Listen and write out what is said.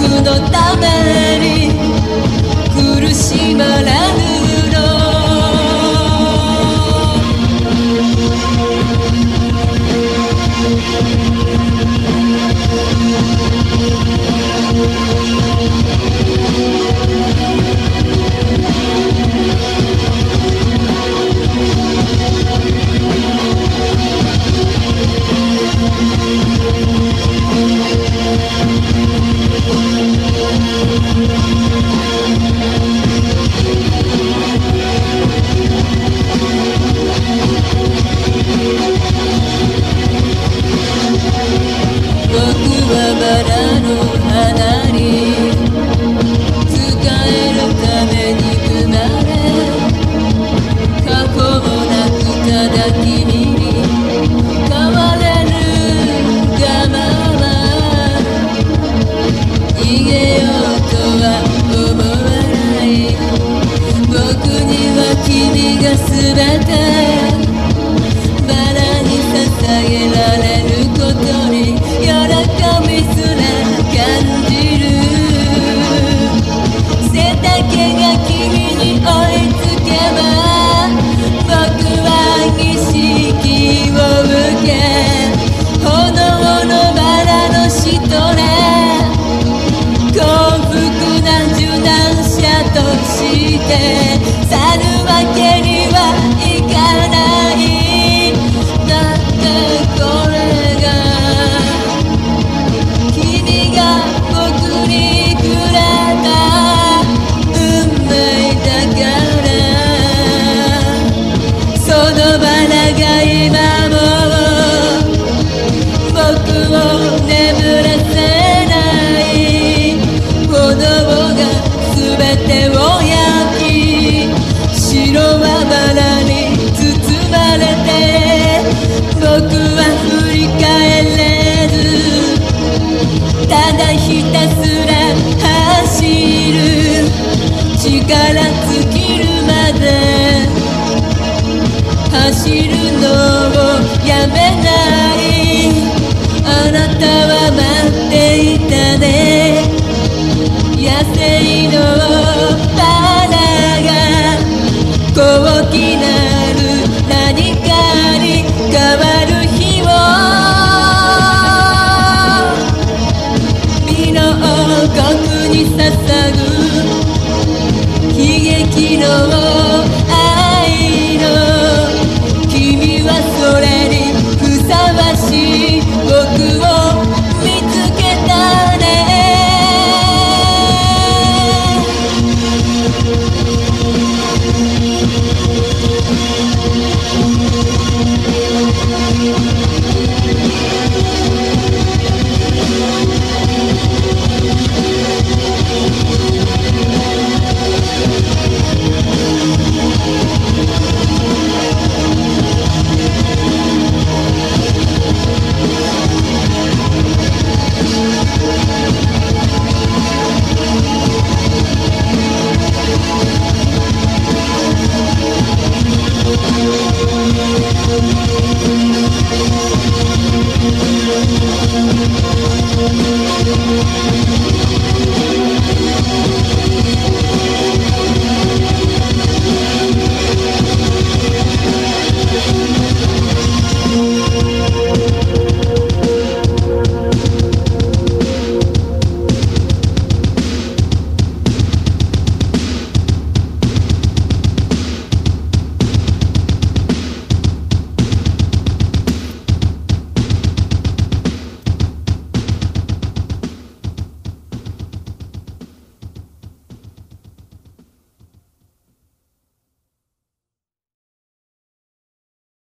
僕のためて去るわけにはいかない。だってこれが君が僕にくれた。運命だから。その花が今も僕を眠らせない。炎が全てを力尽きるまで。走るのをやめない。あなたは